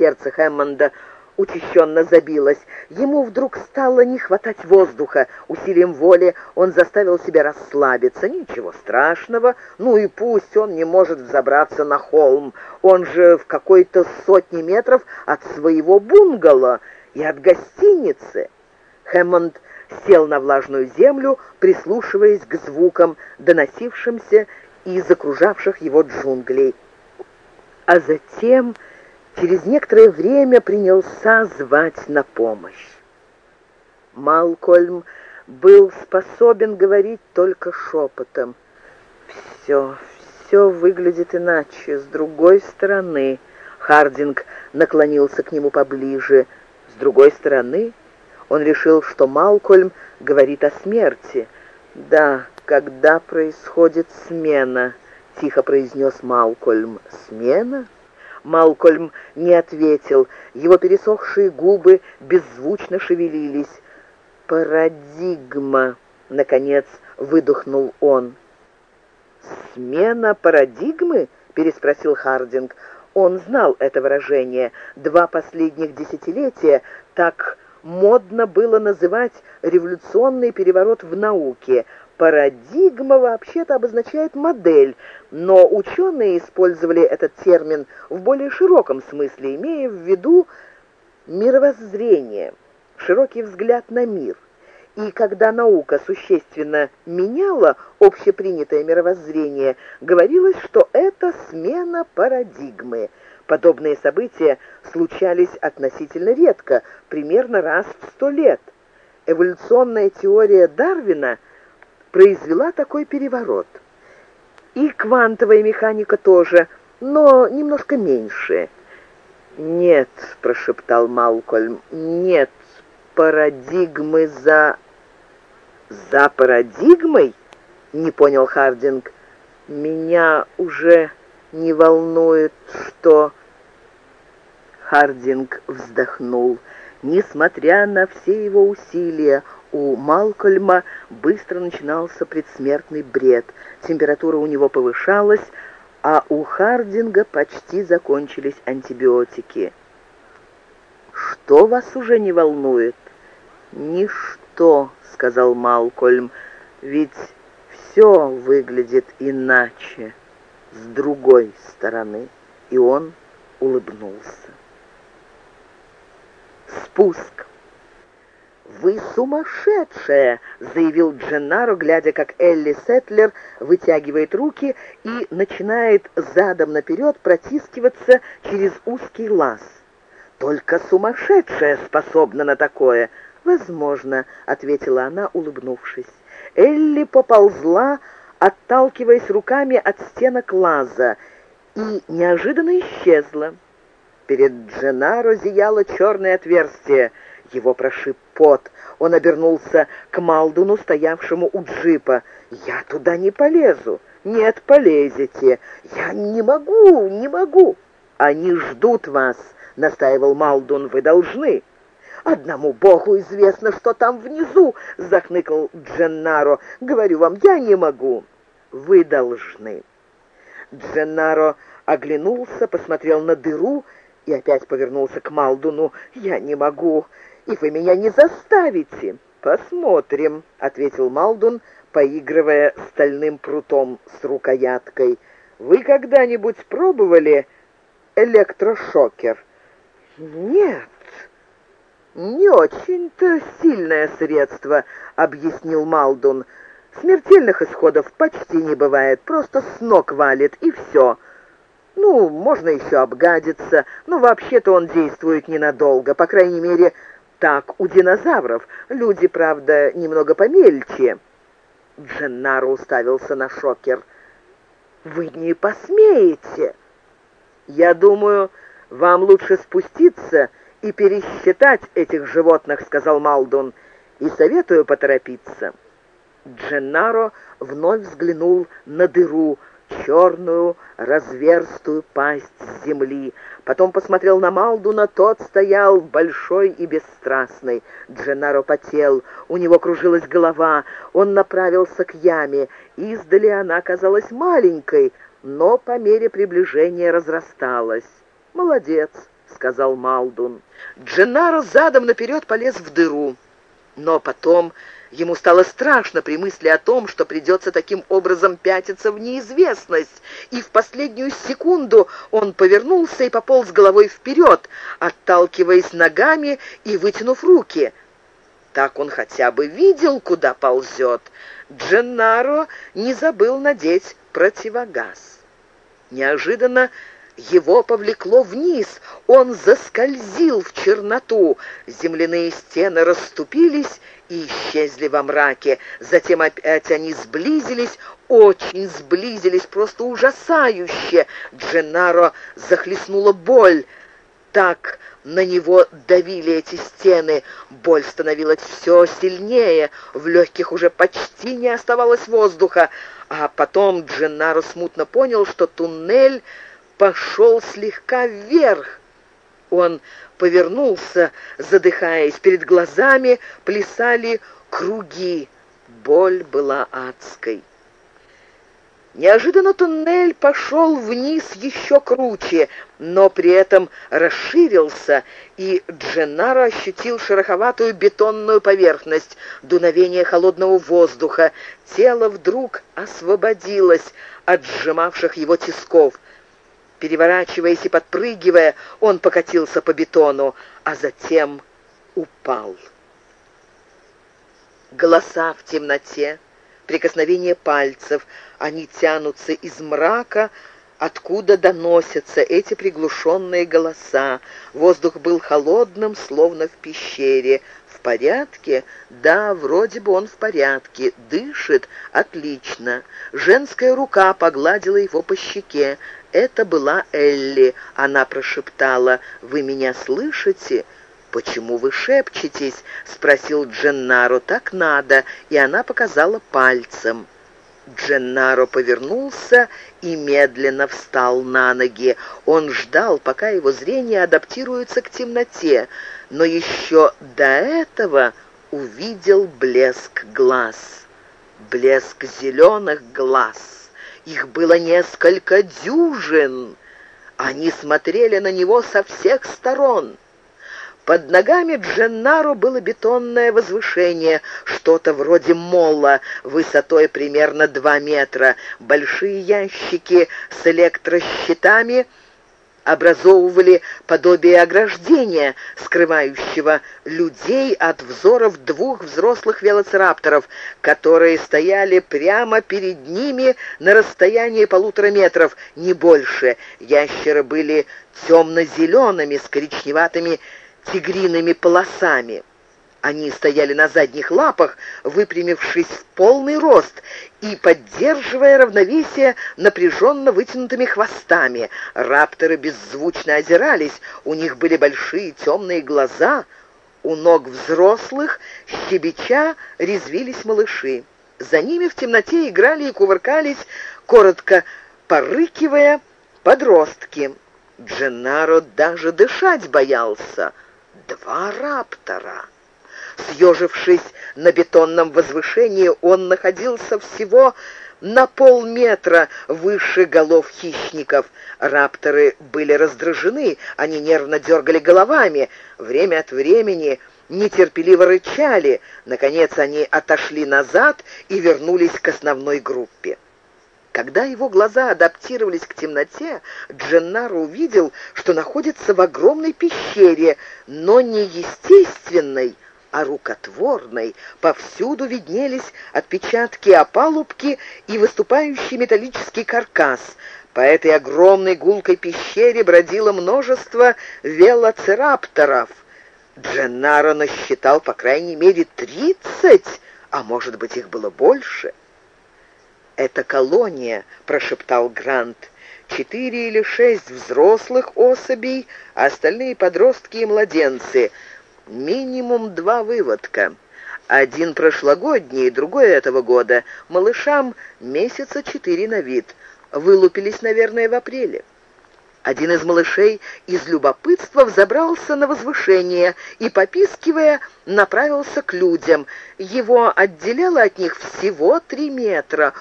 сердце Хэммонда учащенно забилось. Ему вдруг стало не хватать воздуха. Усилием воли он заставил себя расслабиться. Ничего страшного. Ну и пусть он не может взобраться на холм. Он же в какой-то сотне метров от своего бунгало и от гостиницы. Хэммонд сел на влажную землю, прислушиваясь к звукам, доносившимся из окружавших его джунглей. А затем через некоторое время принялся звать на помощь. Малкольм был способен говорить только шепотом. «Все, все выглядит иначе, с другой стороны». Хардинг наклонился к нему поближе. «С другой стороны?» Он решил, что Малкольм говорит о смерти. «Да, когда происходит смена», — тихо произнес Малкольм. «Смена?» Малкольм не ответил. Его пересохшие губы беззвучно шевелились. «Парадигма!» — наконец выдохнул он. «Смена парадигмы?» — переспросил Хардинг. Он знал это выражение. Два последних десятилетия так модно было называть революционный переворот в науке. Парадигма вообще-то обозначает модель, но ученые использовали этот термин в более широком смысле, имея в виду мировоззрение, широкий взгляд на мир. И когда наука существенно меняла общепринятое мировоззрение, говорилось, что это смена парадигмы. Подобные события случались относительно редко, примерно раз в сто лет. Эволюционная теория Дарвина – произвела такой переворот. И квантовая механика тоже, но немножко меньше. «Нет», — прошептал Малкольм, — «нет парадигмы за...» «За парадигмой?» — не понял Хардинг. «Меня уже не волнует, что...» Хардинг вздохнул. Несмотря на все его усилия, у Малкольма быстро начинался предсмертный бред. Температура у него повышалась, а у Хардинга почти закончились антибиотики. «Что вас уже не волнует?» «Ничто», — сказал Малкольм, — «ведь все выглядит иначе, с другой стороны». И он улыбнулся. Спуск. «Вы сумасшедшая!» — заявил Дженнаро, глядя, как Элли Сетлер вытягивает руки и начинает задом наперед протискиваться через узкий лаз. «Только сумасшедшая способна на такое!» «Возможно», — ответила она, улыбнувшись. Элли поползла, отталкиваясь руками от стенок лаза, и неожиданно исчезла. Перед Дженаро зияло черное отверстие — его прошиб пот. Он обернулся к Малдуну, стоявшему у джипа. «Я туда не полезу». «Нет, полезете». «Я не могу, не могу». «Они ждут вас», — настаивал Малдун. «Вы должны». «Одному Богу известно, что там внизу», — захныкал Дженнаро. «Говорю вам, я не могу». «Вы должны». Дженнаро оглянулся, посмотрел на дыру и опять повернулся к Малдуну. «Я не могу и вы меня не заставите». «Посмотрим», — ответил Малдун, поигрывая стальным прутом с рукояткой. «Вы когда-нибудь пробовали электрошокер?» «Нет, не очень-то сильное средство», — объяснил Малдун. «Смертельных исходов почти не бывает, просто с ног валит, и все». Ну, можно еще обгадиться, но вообще-то он действует ненадолго, по крайней мере, так у динозавров. Люди, правда, немного помельче». Дженнаро уставился на шокер. «Вы не посмеете!» «Я думаю, вам лучше спуститься и пересчитать этих животных», — сказал Малдун, — «и советую поторопиться». Дженнаро вновь взглянул на дыру, черную разверстую пасть земли. Потом посмотрел на Малдуна, тот стоял большой и бесстрастный. Дженаро потел, у него кружилась голова, он направился к яме. Издали она казалась маленькой, но по мере приближения разрасталась. «Молодец», — сказал Малдун. Дженнаро задом наперед полез в дыру, но потом ему стало страшно при мысли о том, что придется таким образом пятиться в неизвестность, и в последнюю секунду он повернулся и пополз головой вперед, отталкиваясь ногами и вытянув руки. Так он хотя бы видел, куда ползет. Дженнаро не забыл надеть противогаз. Неожиданно его повлекло вниз, он заскользил в черноту. Земляные стены расступились и исчезли во мраке. Затем опять они сблизились, очень сблизились, просто ужасающе. Дженаро захлестнула боль. Так на него давили эти стены. Боль становилась все сильнее, в легких уже почти не оставалось воздуха. А потом Дженаро смутно понял, что туннель пошел слегка вверх. Он повернулся, задыхаясь, перед глазами плясали круги. Боль была адской. Неожиданно туннель пошел вниз еще круче, но при этом расширился, и Дженаро ощутил шероховатую бетонную поверхность, дуновение холодного воздуха. Тело вдруг освободилось от сжимавших его тисков. Переворачиваясь и подпрыгивая, он покатился по бетону, а затем упал. Голоса в темноте, прикосновение пальцев, они тянутся из мрака, откуда доносятся эти приглушенные голоса. Воздух был холодным, словно в пещере. В порядке? Да, вроде бы он в порядке. Дышит? Отлично. Женская рука погладила его по щеке. Это была Элли. Она прошептала, «Вы меня слышите?» «Почему вы шепчетесь?» — спросил Дженнаро. «Так надо». И она показала пальцем. Дженнаро повернулся и медленно встал на ноги. Он ждал, пока его зрение адаптируется к темноте, но еще до этого увидел блеск глаз. Блеск зеленых глаз. Их было несколько дюжин. Они смотрели на него со всех сторон. Под ногами Дженнаро было бетонное возвышение, что-то вроде молла, высотой примерно два метра, большие ящики с электрощитами — образовывали подобие ограждения, скрывающего людей от взоров двух взрослых велоцирапторов, которые стояли прямо перед ними на расстоянии полутора метров, не больше. Ящеры были темно-зелеными с коричневатыми тигриными полосами. Они стояли на задних лапах, выпрямившись в полный рост и поддерживая равновесие напряженно вытянутыми хвостами. Рапторы беззвучно озирались, у них были большие темные глаза. У ног взрослых, щебеча, резвились малыши. За ними в темноте играли и кувыркались, коротко порыкивая, подростки. Дженнаро даже дышать боялся. Два раптора. Съежившись на бетонном возвышении, он находился всего на полметра выше голов хищников. Рапторы были раздражены, они нервно дергали головами, время от времени нетерпеливо рычали. Наконец они отошли назад и вернулись к основной группе. Когда его глаза адаптировались к темноте, Дженнаро увидел, что находится в огромной пещере, но не естественной, а рукотворной. Повсюду виднелись отпечатки опалубки и выступающий металлический каркас. По этой огромной гулкой пещере бродило множество велоцирапторов. Дженнаро насчитал по крайней мере тридцать, а может быть их было больше. «Это колония», — прошептал Грант. «Четыре или шесть взрослых особей, а остальные подростки и младенцы — Минимум два выводка. Один прошлогодний, другой этого года. Малышам месяца четыре на вид. Вылупились, наверное, в апреле. Один из малышей из любопытства взобрался на возвышение и, попискивая, направился к людям. Его отделяло от них всего три метра.